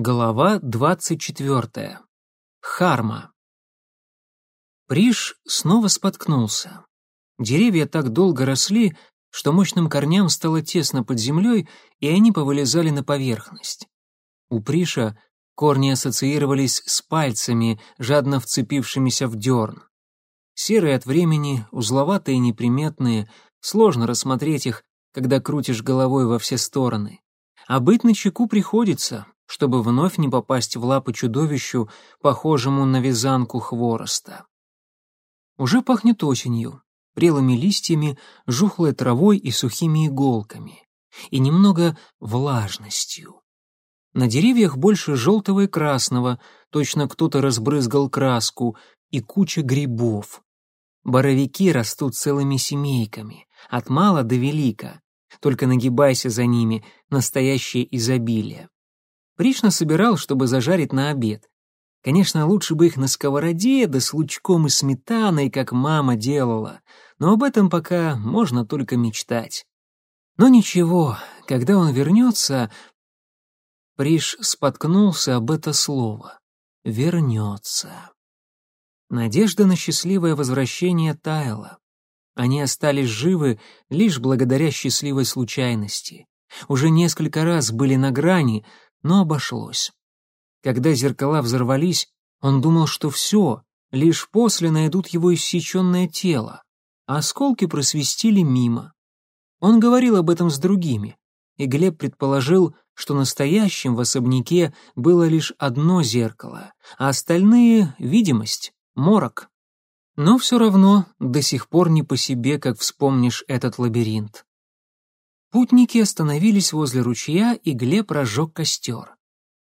Глава двадцать четвертая. Харма. Приш снова споткнулся. Деревья так долго росли, что мощным корням стало тесно под землей, и они повылезали на поверхность. У Приша корни ассоциировались с пальцами, жадно вцепившимися в дерн. Серые от времени, узловатые и неприметные, сложно рассмотреть их, когда крутишь головой во все стороны. А быть начеку приходится, чтобы вновь не попасть в лапы чудовищу, похожему на вязанку хвороста. Уже пахнет осенью, прелыми листьями, жухлой травой и сухими иголками, и немного влажностью. На деревьях больше желтого и красного, точно кто-то разбрызгал краску, и куча грибов. Боровики растут целыми семейками, от мала до велика, только нагибайся за ними, настоящее изобилие. Пришна собирал, чтобы зажарить на обед. Конечно, лучше бы их на сковороде, да с лучком и сметаной, как мама делала, но об этом пока можно только мечтать. Но ничего, когда он вернется... Приш споткнулся об это слово. Вернется. Надежда на счастливое возвращение таяла. Они остались живы лишь благодаря счастливой случайности. Уже несколько раз были на грани, но обошлось. Когда зеркала взорвались, он думал, что все, лишь после найдут его иссеченное тело, а осколки просвистели мимо. Он говорил об этом с другими, и Глеб предположил, что настоящим в особняке было лишь одно зеркало, а остальные — видимость, морок. Но все равно до сих пор не по себе, как вспомнишь этот лабиринт. Путники остановились возле ручья, и Глеб разжег костер.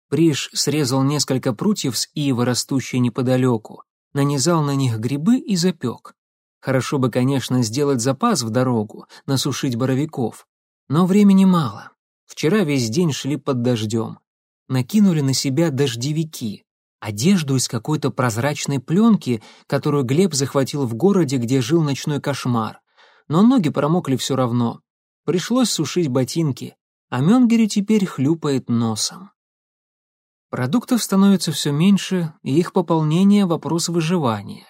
Приш срезал несколько прутьев с ивы, растущей неподалеку, нанизал на них грибы и запек. Хорошо бы, конечно, сделать запас в дорогу, насушить боровиков. Но времени мало. Вчера весь день шли под дождем. Накинули на себя дождевики, одежду из какой-то прозрачной пленки, которую Глеб захватил в городе, где жил ночной кошмар. Но ноги промокли все равно. Пришлось сушить ботинки, а Мёнгери теперь хлюпает носом. Продуктов становится все меньше, и их пополнение — вопрос выживания.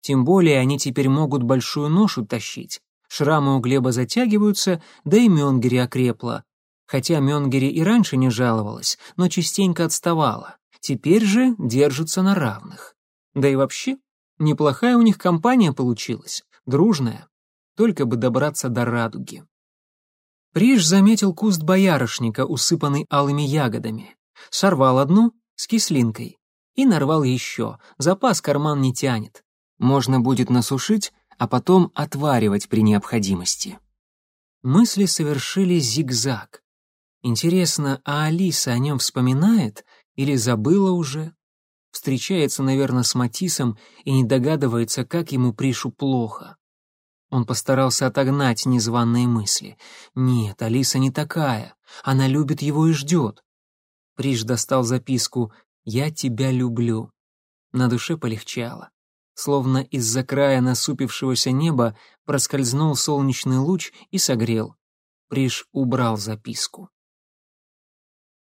Тем более они теперь могут большую ношу тащить. Шрамы у Глеба затягиваются, да и Мёнгери окрепла. Хотя Мёнгери и раньше не жаловалась, но частенько отставала. Теперь же держатся на равных. Да и вообще, неплохая у них компания получилась, дружная. Только бы добраться до радуги. Приж заметил куст боярышника, усыпанный алыми ягодами. Сорвал одну с кислинкой и нарвал еще. Запас карман не тянет. Можно будет насушить, а потом отваривать при необходимости. Мысли совершили зигзаг. Интересно, а Алиса о нем вспоминает или забыла уже? Встречается, наверное, с Матисом и не догадывается, как ему Пришу плохо. Он постарался отогнать незваные мысли. Нет, Алиса не такая. Она любит его и ждет. Приш достал записку «Я тебя люблю». На душе полегчало. Словно из-за края насупившегося неба проскользнул солнечный луч и согрел. Приш убрал записку.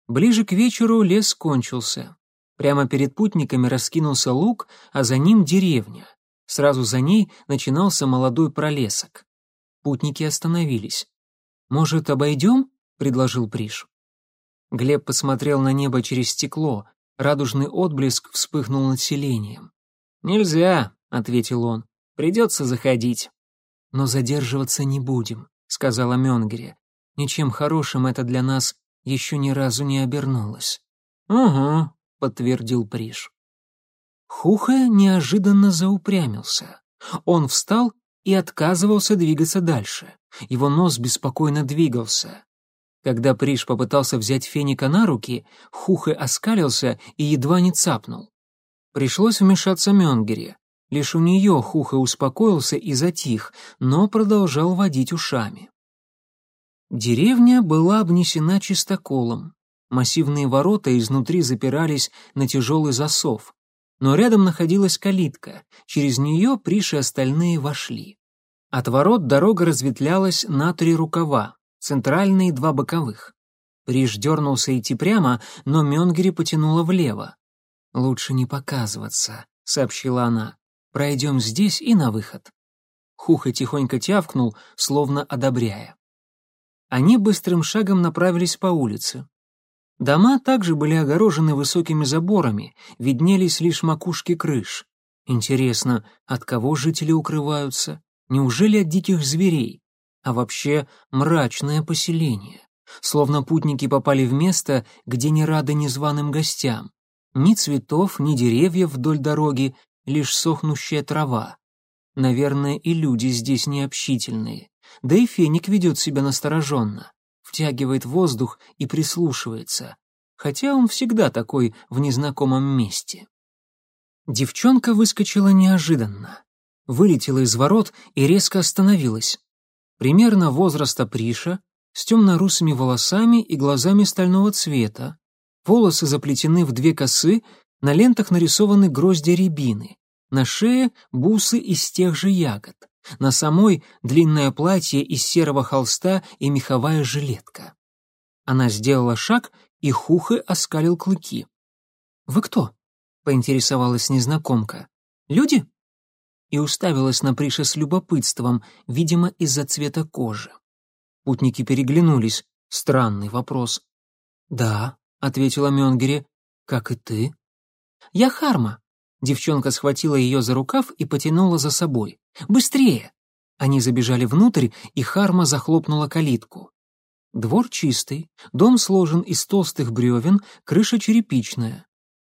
Ближе к вечеру лес кончился. Прямо перед путниками раскинулся луг, а за ним деревня. Сразу за ней начинался молодой пролесок. Путники остановились. «Может, обойдем?» — предложил Приш. Глеб посмотрел на небо через стекло. Радужный отблеск вспыхнул над селением. «Нельзя», — ответил он. «Придется заходить». «Но задерживаться не будем», — сказала Мёнгере. «Ничем хорошим это для нас еще ни разу не обернулось». «Угу», — подтвердил Приш. Хуха неожиданно заупрямился. Он встал и отказывался двигаться дальше. Его нос беспокойно двигался. Когда Приш попытался взять Феника на руки, Хухе оскалился и едва не цапнул. Пришлось вмешаться Мёнгере. Лишь у нее Хуха успокоился и затих, но продолжал водить ушами. Деревня была обнесена чистоколом. Массивные ворота изнутри запирались на тяжелый засов но рядом находилась калитка, через нее Приши остальные вошли. От ворот дорога разветвлялась на три рукава, центральные два боковых. Приш дернулся идти прямо, но Мёнгери потянула влево. «Лучше не показываться», — сообщила она. «Пройдем здесь и на выход». Хуха тихонько тявкнул, словно одобряя. Они быстрым шагом направились по улице. Дома также были огорожены высокими заборами, виднелись лишь макушки крыш. Интересно, от кого жители укрываются? Неужели от диких зверей? А вообще мрачное поселение. Словно путники попали в место, где не рады незваным гостям. Ни цветов, ни деревьев вдоль дороги, лишь сохнущая трава. Наверное, и люди здесь необщительные. Да и феник ведет себя настороженно, втягивает воздух и прислушивается, хотя он всегда такой в незнакомом месте. Девчонка выскочила неожиданно, вылетела из ворот и резко остановилась. Примерно возраста Приша, с темно-русыми волосами и глазами стального цвета. Волосы заплетены в две косы, на лентах нарисованы гроздья рябины, на шее бусы из тех же ягод, на самой длинное платье из серого холста и меховая жилетка. Она сделала шаг, и Хухы оскалил клыки. «Вы кто?» — поинтересовалась незнакомка. «Люди?» И уставилась на Приша с любопытством, видимо, из-за цвета кожи. Путники переглянулись. Странный вопрос. «Да», — ответила Мёнгери, — «как и ты». «Я Харма». Девчонка схватила ее за рукав и потянула за собой. «Быстрее!» Они забежали внутрь, и Харма захлопнула калитку. Двор чистый, дом сложен из толстых бревен, крыша черепичная.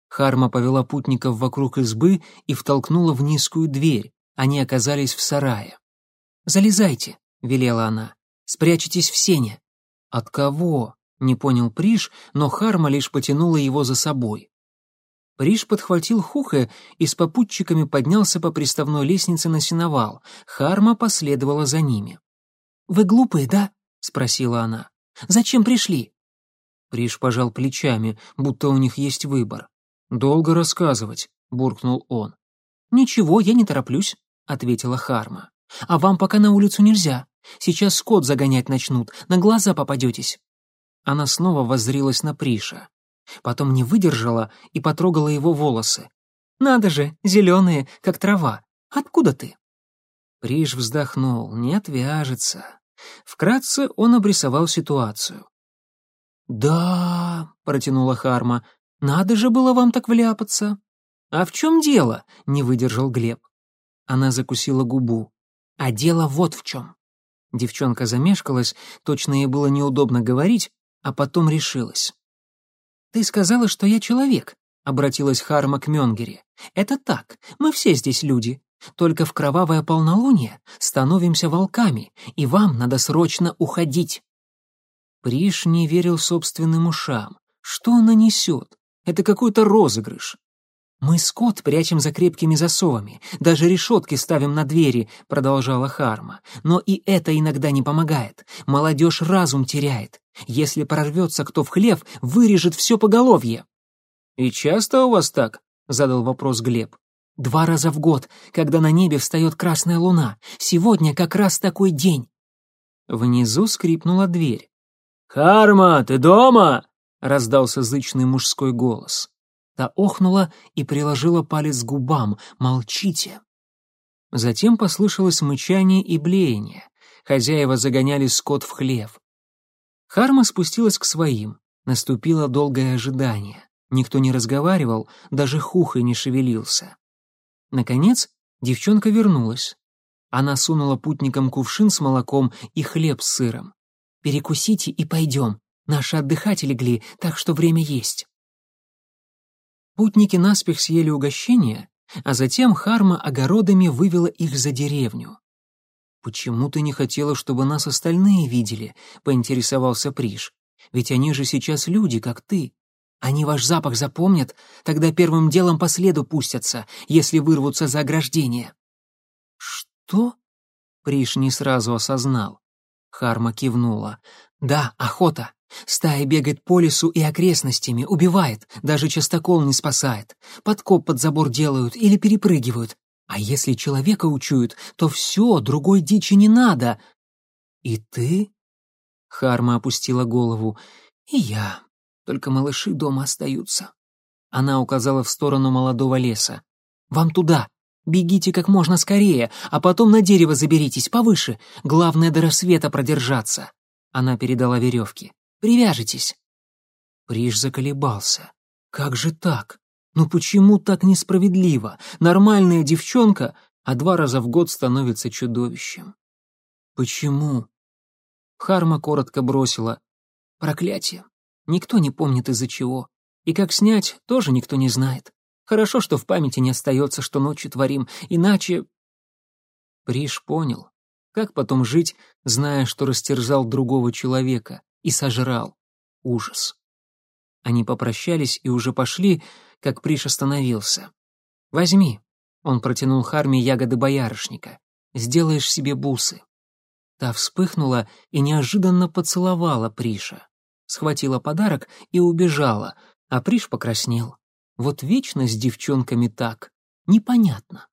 Харма повела путников вокруг избы и втолкнула в низкую дверь. Они оказались в сарае. «Залезайте», — велела она. Спрячетесь в сене». «От кого?» — не понял Приш, но Харма лишь потянула его за собой. Приш подхватил Хуха и с попутчиками поднялся по приставной лестнице на сеновал. Харма последовала за ними. «Вы глупые, да?» — спросила она. «Зачем пришли?» Приш пожал плечами, будто у них есть выбор. «Долго рассказывать», — буркнул он. «Ничего, я не тороплюсь», — ответила Харма. «А вам пока на улицу нельзя. Сейчас скот загонять начнут, на глаза попадетесь». Она снова воззрилась на Приша. Потом не выдержала и потрогала его волосы. «Надо же, зеленые, как трава. Откуда ты?» Приш вздохнул. «Не отвяжется». Вкратце он обрисовал ситуацию. «Да», — протянула Харма, — «надо же было вам так вляпаться». «А в чем дело?» — не выдержал Глеб. Она закусила губу. «А дело вот в чем. Девчонка замешкалась, точно ей было неудобно говорить, а потом решилась. «Ты сказала, что я человек», — обратилась Харма к Мёнгере. «Это так, мы все здесь люди. Только в кровавое полнолуние становимся волками, и вам надо срочно уходить». Приш не верил собственным ушам. Что она несет? Это какой-то розыгрыш. «Мы скот прячем за крепкими засовами, даже решетки ставим на двери», — продолжала Харма. «Но и это иногда не помогает. Молодежь разум теряет. Если прорвется кто в хлев, вырежет все поголовье». «И часто у вас так?» — задал вопрос Глеб. «Два раза в год, когда на небе встает красная луна. Сегодня как раз такой день». Внизу скрипнула дверь. «Харма, ты дома?» — раздался зычный мужской голос. Та охнула и приложила палец к губам. «Молчите!» Затем послышалось мычание и блеяние. Хозяева загоняли скот в хлев. Харма спустилась к своим. Наступило долгое ожидание. Никто не разговаривал, даже хухой не шевелился. Наконец, девчонка вернулась. Она сунула путникам кувшин с молоком и хлеб с сыром. «Перекусите и пойдем. Наши отдыхать легли, так что время есть». Путники наспех съели угощение, а затем Харма огородами вывела их за деревню. «Почему ты не хотела, чтобы нас остальные видели?» — поинтересовался Приш. «Ведь они же сейчас люди, как ты. Они ваш запах запомнят, тогда первым делом по следу пустятся, если вырвутся за ограждение». «Что?» — Приш не сразу осознал. Харма кивнула. «Да, охота. Стая бегает по лесу и окрестностями, убивает, даже частокол не спасает. Подкоп под забор делают или перепрыгивают. А если человека учуют, то все, другой дичи не надо. И ты? Харма опустила голову. «И я. Только малыши дома остаются». Она указала в сторону молодого леса. «Вам туда. Бегите как можно скорее, а потом на дерево заберитесь повыше. Главное до рассвета продержаться». Она передала веревки. «Привяжитесь». Приш заколебался. «Как же так? Ну почему так несправедливо? Нормальная девчонка, а два раза в год становится чудовищем». «Почему?» Харма коротко бросила. «Проклятие. Никто не помнит из-за чего. И как снять, тоже никто не знает. Хорошо, что в памяти не остается, что ночью творим, иначе...» Приш понял, как потом жить, зная, что растерзал другого человека и сожрал. Ужас. Они попрощались и уже пошли, как Приш остановился. «Возьми», — он протянул Харме ягоды боярышника, — «сделаешь себе бусы». Та вспыхнула и неожиданно поцеловала Приша, схватила подарок и убежала, а Приш покраснел. Вот вечно с девчонками так, непонятно.